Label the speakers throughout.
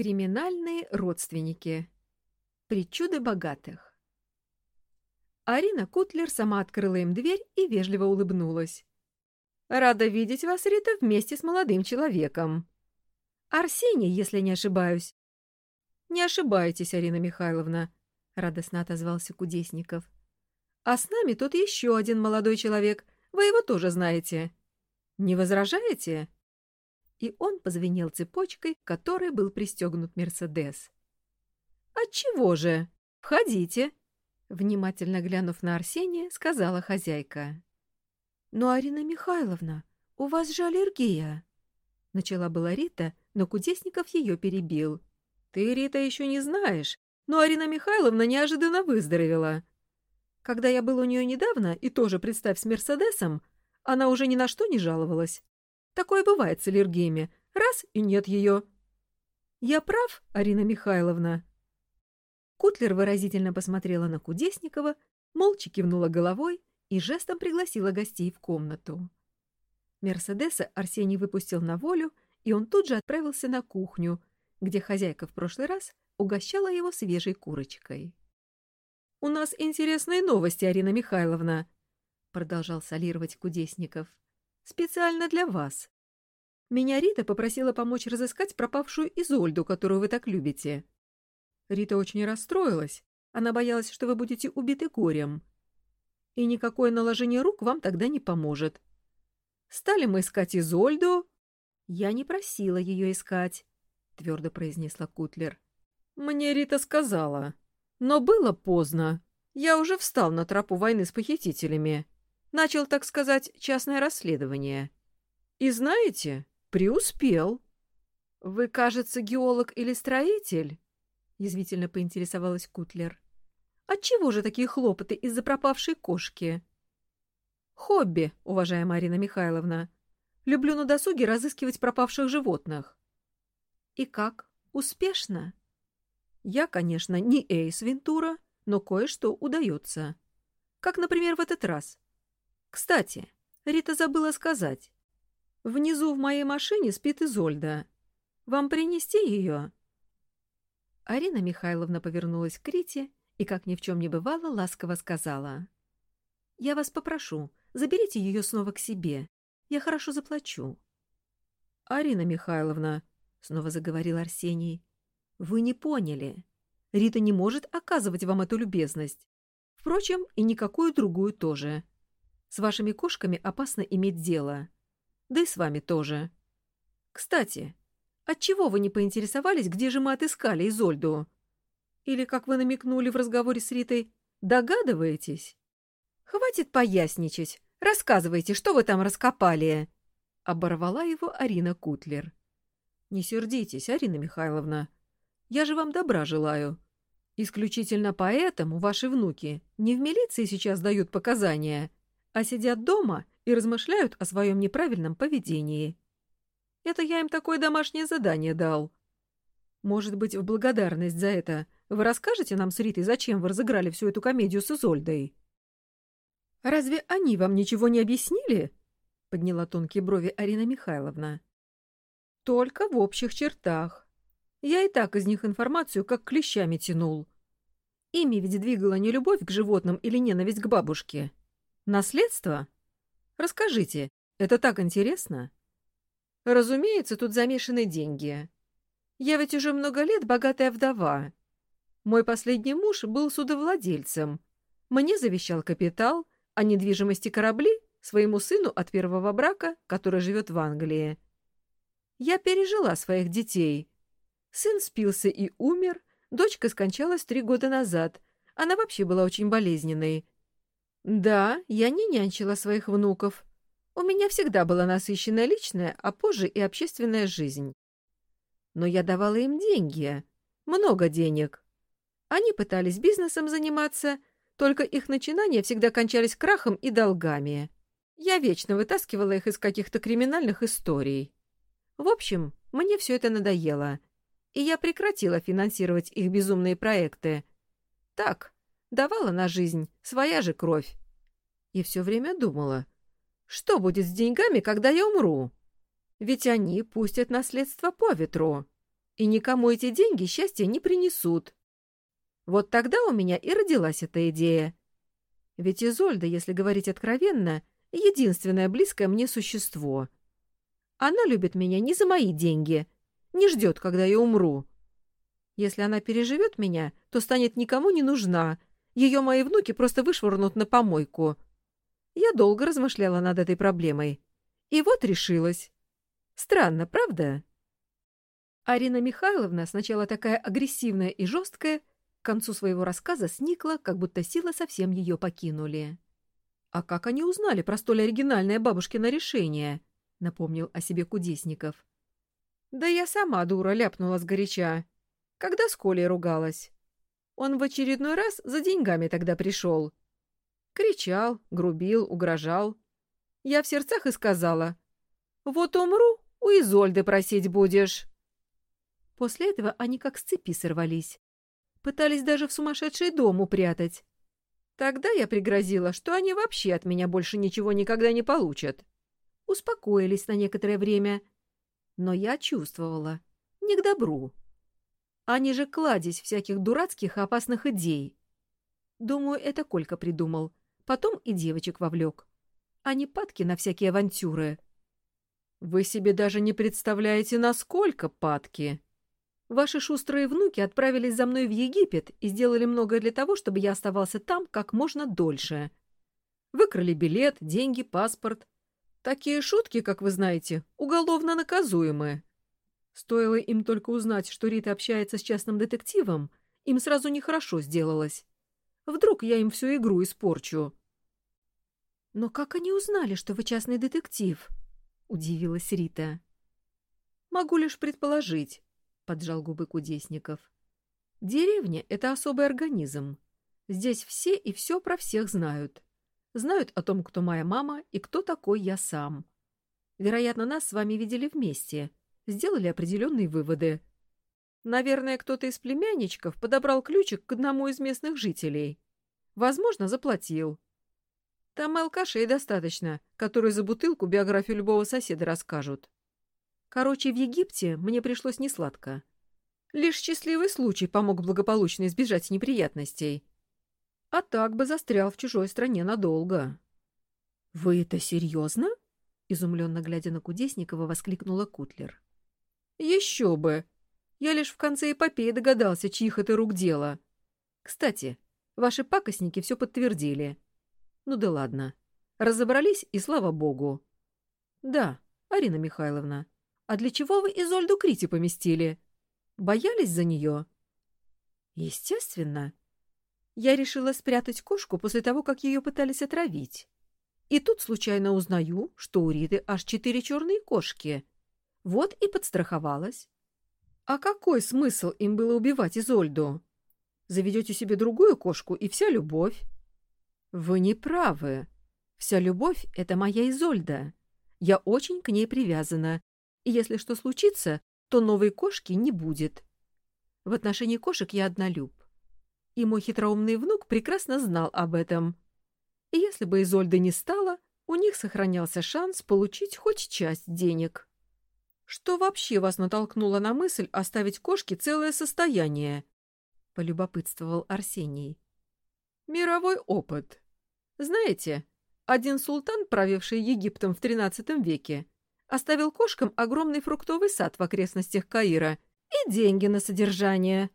Speaker 1: Криминальные родственники. Причуды богатых. Арина Кутлер сама открыла им дверь и вежливо улыбнулась. «Рада видеть вас, Рита, вместе с молодым человеком. Арсений, если не ошибаюсь». «Не ошибаетесь, Арина Михайловна», — радостно отозвался Кудесников. «А с нами тут еще один молодой человек. Вы его тоже знаете. Не возражаете?» И он позвенел цепочкой, которой был пристегнут Мерседес. «Отчего же? Входите!» Внимательно глянув на Арсения, сказала хозяйка. «Но, Арина Михайловна, у вас же аллергия!» Начала была Рита, но Кудесников ее перебил. «Ты, Рита, еще не знаешь, но Арина Михайловна неожиданно выздоровела. Когда я был у нее недавно, и тоже, представь, с Мерседесом, она уже ни на что не жаловалась. Такое бывает с аллергиями. Раз — и нет ее. Я прав, Арина Михайловна?» Кутлер выразительно посмотрела на Кудесникова, молча кивнула головой и жестом пригласила гостей в комнату. Мерседеса Арсений выпустил на волю, и он тут же отправился на кухню, где хозяйка в прошлый раз угощала его свежей курочкой. «У нас интересные новости, Арина Михайловна», — продолжал солировать Кудесников. Специально для вас. Меня Рита попросила помочь разыскать пропавшую Изольду, которую вы так любите. Рита очень расстроилась. Она боялась, что вы будете убиты горем. И никакое наложение рук вам тогда не поможет. Стали мы искать Изольду. Я не просила ее искать, — твердо произнесла Кутлер. Мне Рита сказала. Но было поздно. Я уже встал на тропу войны с похитителями. Начал, так сказать, частное расследование. И знаете, преуспел. Вы, кажется, геолог или строитель? Язвительно поинтересовалась Кутлер. Отчего же такие хлопоты из-за пропавшей кошки? Хобби, уважаемая Марина Михайловна. Люблю на досуге разыскивать пропавших животных. И как? Успешно? Я, конечно, не Эйс Вентура, но кое-что удается. Как, например, в этот раз. Кстати, Рита забыла сказать. Внизу в моей машине спит Изольда. Вам принести ее?» Арина Михайловна повернулась к Рите и, как ни в чем не бывало, ласково сказала. «Я вас попрошу, заберите ее снова к себе. Я хорошо заплачу». «Арина Михайловна», — снова заговорил Арсений, — «вы не поняли. Рита не может оказывать вам эту любезность. Впрочем, и никакую другую тоже. С вашими кошками опасно иметь дело. Да и с вами тоже. Кстати, отчего вы не поинтересовались, где же мы отыскали Изольду? Или, как вы намекнули в разговоре с Ритой, догадываетесь? Хватит поясничать. Рассказывайте, что вы там раскопали. Оборвала его Арина Кутлер. Не сердитесь, Арина Михайловна. Я же вам добра желаю. Исключительно поэтому ваши внуки не в милиции сейчас дают показания, а сидят дома и размышляют о своем неправильном поведении. Это я им такое домашнее задание дал. Может быть, в благодарность за это вы расскажете нам с Ритой, зачем вы разыграли всю эту комедию с Изольдой? — Разве они вам ничего не объяснили? — подняла тонкие брови Арина Михайловна. — Только в общих чертах. Я и так из них информацию как клещами тянул. Ими ведь двигала не любовь к животным или ненависть к бабушке. Наследство? Расскажите, это так интересно. Разумеется, тут замешаны деньги. Я ведь уже много лет богатая вдова. Мой последний муж был судовладельцем. Мне завещал капитал, а недвижимости корабли своему сыну от первого брака, который живет в Англии. Я пережила своих детей. Сын спился и умер, дочка скончалась три года назад. Она вообще была очень болезненной. Да, я не нянчила своих внуков. У меня всегда была насыщенная личная, а позже и общественная жизнь. Но я давала им деньги. Много денег. Они пытались бизнесом заниматься, только их начинания всегда кончались крахом и долгами. Я вечно вытаскивала их из каких-то криминальных историй. В общем, мне все это надоело, и я прекратила финансировать их безумные проекты. Так, давала на жизнь своя же кровь. И все время думала, что будет с деньгами, когда я умру? Ведь они пустят наследство по ветру. и никому эти деньги счастья не принесут. Вот тогда у меня и родилась эта идея. Ведь Изольда, если говорить откровенно, единственное близкое мне существо. Она любит меня не за мои деньги, не ждет, когда я умру. Если она переживет меня, то станет никому не нужна. Ее мои внуки просто вышвырнут на помойку. Я долго размышляла над этой проблемой. И вот решилась. Странно, правда? Арина Михайловна, сначала такая агрессивная и жесткая, к концу своего рассказа сникла, как будто силы совсем ее покинули. «А как они узнали про столь оригинальное бабушкино решение?» — напомнил о себе Кудесников. «Да я сама, дура, ляпнула сгоряча. Когда с Колей ругалась. Он в очередной раз за деньгами тогда пришел. Кричал, грубил, угрожал. Я в сердцах и сказала, «Вот умру, у Изольды просить будешь». После этого они как с цепи сорвались. Пытались даже в сумасшедший дом упрятать. Тогда я пригрозила, что они вообще от меня больше ничего никогда не получат. Успокоились на некоторое время. Но я чувствовала. Не к добру. Они же кладезь всяких дурацких и опасных идей. Думаю, это Колька придумал. Потом и девочек вовлек. Они падки на всякие авантюры. Вы себе даже не представляете, насколько падки. Ваши шустрые внуки отправились за мной в Египет и сделали многое для того, чтобы я оставался там как можно дольше. Выкрали билет, деньги, паспорт. Такие шутки, как вы знаете, уголовно наказуемы. Стоило им только узнать, что Рита общается с частным детективом, им сразу нехорошо сделалось. Вдруг я им всю игру испорчу. — Но как они узнали, что вы частный детектив? — удивилась Рита. — Могу лишь предположить поджал губы Кудесников. Деревня — это особый организм. Здесь все и все про всех знают. Знают о том, кто моя мама и кто такой я сам. Вероятно, нас с вами видели вместе. Сделали определенные выводы. Наверное, кто-то из племянничков подобрал ключик к одному из местных жителей. Возможно, заплатил. Там алкашей достаточно, которые за бутылку биографию любого соседа расскажут. Короче, в Египте мне пришлось несладко. Лишь счастливый случай помог благополучно избежать неприятностей. А так бы застрял в чужой стране надолго. — Вы это серьезно? — изумленно глядя на Кудесникова, воскликнула Кутлер. — Еще бы! Я лишь в конце эпопеи догадался, чьих это рук дело. Кстати, ваши пакостники все подтвердили. Ну да ладно. Разобрались, и слава богу. — Да, Арина Михайловна, а для чего вы Изольду Крити поместили? Боялись за нее? Естественно. Я решила спрятать кошку после того, как ее пытались отравить. И тут случайно узнаю, что у Риты аж четыре черные кошки. Вот и подстраховалась. А какой смысл им было убивать Изольду? Заведете себе другую кошку, и вся любовь. Вы не правы. Вся любовь — это моя Изольда. Я очень к ней привязана и если что случится, то новой кошки не будет. В отношении кошек я однолюб. И мой хитроумный внук прекрасно знал об этом. И если бы Изольды не стало, у них сохранялся шанс получить хоть часть денег. Что вообще вас натолкнуло на мысль оставить кошке целое состояние? — полюбопытствовал Арсений. — Мировой опыт. Знаете, один султан, правивший Египтом в XIII веке, оставил кошкам огромный фруктовый сад в окрестностях Каира и деньги на содержание.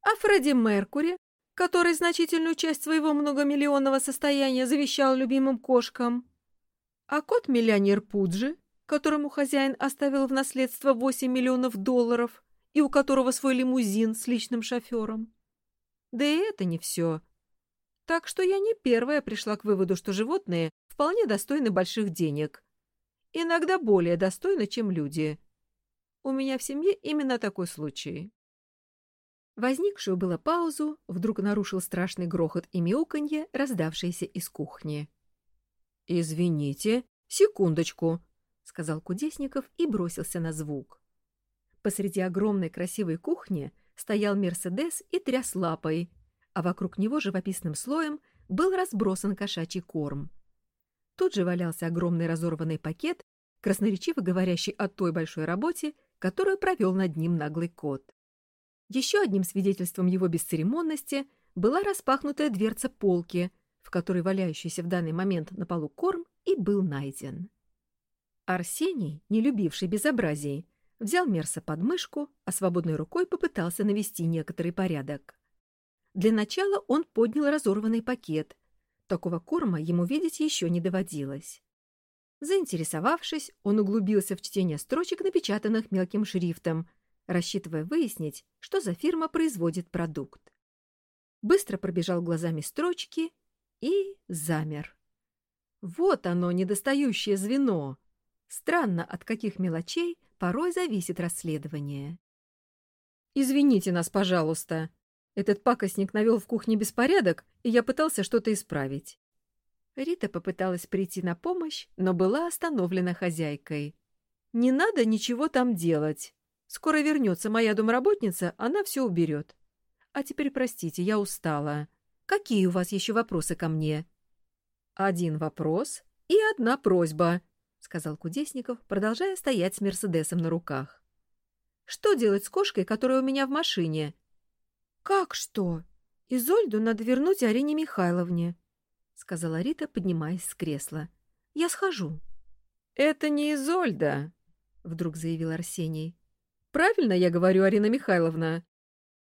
Speaker 1: А Фредди Меркури, который значительную часть своего многомиллионного состояния завещал любимым кошкам, а кот-миллионер Пуджи, которому хозяин оставил в наследство 8 миллионов долларов и у которого свой лимузин с личным шофером. Да и это не все. Так что я не первая пришла к выводу, что животные вполне достойны больших денег иногда более достойны, чем люди. У меня в семье именно такой случай. Возникшую было паузу вдруг нарушил страшный грохот и мяуканье, раздавшиеся из кухни. — Извините, секундочку, — сказал Кудесников и бросился на звук. Посреди огромной красивой кухни стоял Мерседес и тряс лапой, а вокруг него живописным слоем был разбросан кошачий корм. Тут же валялся огромный разорванный пакет, красноречиво говорящий о той большой работе, которую провел над ним наглый кот. Еще одним свидетельством его бесцеремонности была распахнутая дверца полки, в которой валяющийся в данный момент на полу корм и был найден. Арсений, не любивший безобразий, взял Мерса под мышку, а свободной рукой попытался навести некоторый порядок. Для начала он поднял разорванный пакет. Такого корма ему видеть еще не доводилось. Заинтересовавшись, он углубился в чтение строчек, напечатанных мелким шрифтом, рассчитывая выяснить, что за фирма производит продукт. Быстро пробежал глазами строчки и замер. Вот оно, недостающее звено. Странно, от каких мелочей порой зависит расследование. «Извините нас, пожалуйста. Этот пакостник навел в кухне беспорядок, и я пытался что-то исправить». Рита попыталась прийти на помощь, но была остановлена хозяйкой. «Не надо ничего там делать. Скоро вернется моя домработница, она все уберет. А теперь простите, я устала. Какие у вас еще вопросы ко мне?» «Один вопрос и одна просьба», — сказал Кудесников, продолжая стоять с Мерседесом на руках. «Что делать с кошкой, которая у меня в машине?» «Как что? Изольду надо вернуть Арине Михайловне», — сказала Рита, поднимаясь с кресла. «Я схожу». «Это не Изольда», — вдруг заявил Арсений. «Правильно я говорю, Арина Михайловна?»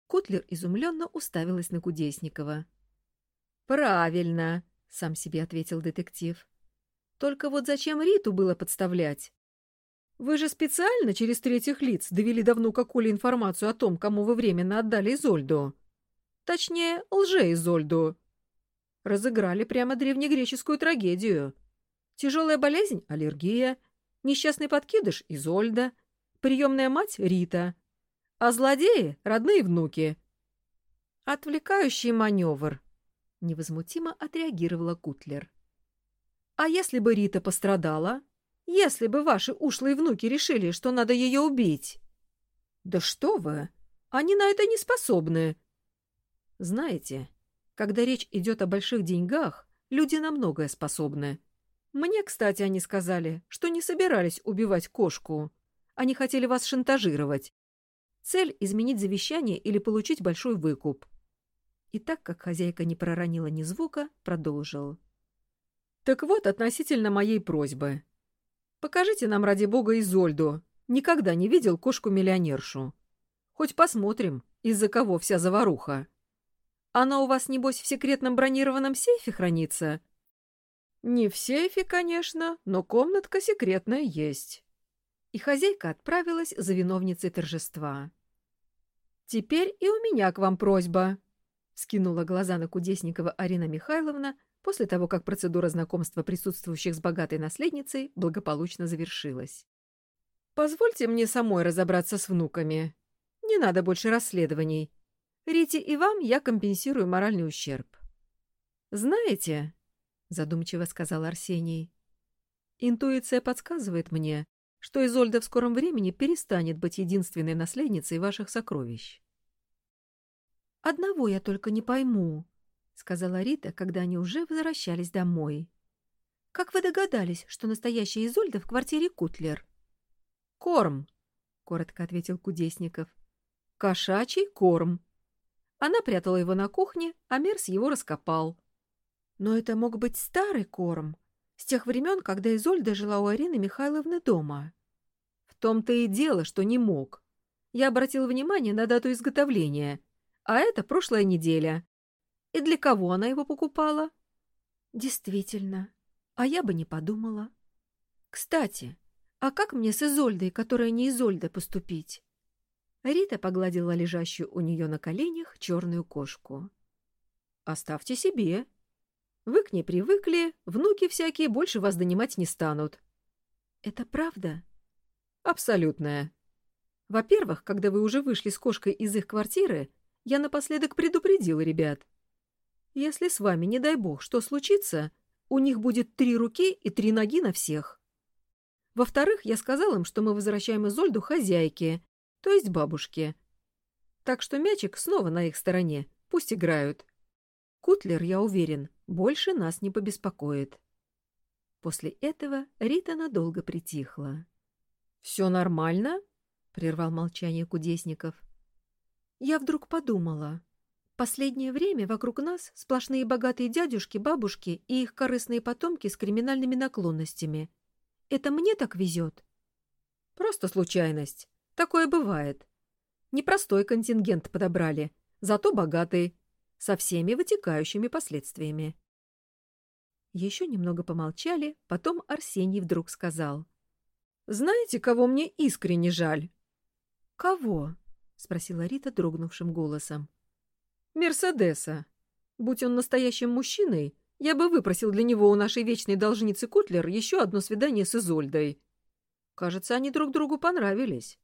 Speaker 1: Котлер изумленно уставилась на Кудесникова. «Правильно», — сам себе ответил детектив. «Только вот зачем Риту было подставлять? Вы же специально через третьих лиц довели давно Коли информацию о том, кому вы временно отдали Изольду. Точнее, лже-Изольду. Разыграли прямо древнегреческую трагедию. Тяжелая болезнь — аллергия, несчастный подкидыш — Изольда, приемная мать — Рита, а злодеи — родные внуки. Отвлекающий маневр, — невозмутимо отреагировала Кутлер. А если бы Рита пострадала? Если бы ваши ушлые внуки решили, что надо ее убить. Да что вы! Они на это не способны. Знаете, когда речь идет о больших деньгах, люди на многое способны. Мне, кстати, они сказали, что не собирались убивать кошку. Они хотели вас шантажировать. Цель — изменить завещание или получить большой выкуп. И так как хозяйка не проронила ни звука, продолжил. Так вот, относительно моей просьбы. Покажите нам, ради бога, Изольду. Никогда не видел кошку-миллионершу. Хоть посмотрим, из-за кого вся заваруха. Она у вас, небось, в секретном бронированном сейфе хранится? Не в сейфе, конечно, но комнатка секретная есть. И хозяйка отправилась за виновницей торжества. Теперь и у меня к вам просьба. Скинула глаза на Кудесникова Арина Михайловна, после того, как процедура знакомства присутствующих с богатой наследницей благополучно завершилась. «Позвольте мне самой разобраться с внуками. Не надо больше расследований. Рите и вам я компенсирую моральный ущерб». «Знаете», — задумчиво сказал Арсений, — «интуиция подсказывает мне, что Изольда в скором времени перестанет быть единственной наследницей ваших сокровищ». «Одного я только не пойму», — сказала Рита, когда они уже возвращались домой. «Как вы догадались, что настоящая Изольда в квартире Кутлер?» «Корм», — коротко ответил Кудесников. «Кошачий корм». Она прятала его на кухне, а Мерс его раскопал. «Но это мог быть старый корм, с тех времен, когда Изольда жила у Арины Михайловны дома». «В том-то и дело, что не мог. Я обратил внимание на дату изготовления, а это прошлая неделя. И для кого она его покупала? Действительно. А я бы не подумала. Кстати, а как мне с Изольдой, которая не Изольда, поступить? Рита погладила лежащую у нее на коленях черную кошку. «Оставьте себе. Вы к ней привыкли, внуки всякие больше вас донимать не станут». «Это правда?» «Абсолютная. Во-первых, когда вы уже вышли с кошкой из их квартиры, я напоследок предупредил ребят. Если с вами, не дай бог, что случится, у них будет три руки и три ноги на всех. Во-вторых, я сказал им, что мы возвращаем Изольду хозяйке, то есть бабушке. Так что мячик снова на их стороне, пусть играют. Кутлер, я уверен, больше нас не побеспокоит. После этого Рита надолго притихла. «Все нормально?» — прервал молчание Кудесников. Я вдруг подумала. Последнее время вокруг нас сплошные богатые дядюшки, бабушки и их корыстные потомки с криминальными наклонностями. Это мне так везет? Просто случайность. Такое бывает. Непростой контингент подобрали, зато богатый, со всеми вытекающими последствиями. Еще немного помолчали, потом Арсений вдруг сказал. «Знаете, кого мне искренне жаль?» «Кого?» — спросила Рита дрогнувшим голосом. «Мерседеса. Будь он настоящим мужчиной, я бы выпросил для него у нашей вечной должницы Кутлер еще одно свидание с Изольдой. Кажется, они друг другу понравились.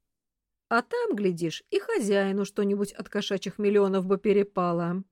Speaker 1: А там, глядишь, и хозяину что-нибудь от кошачьих миллионов бы перепало».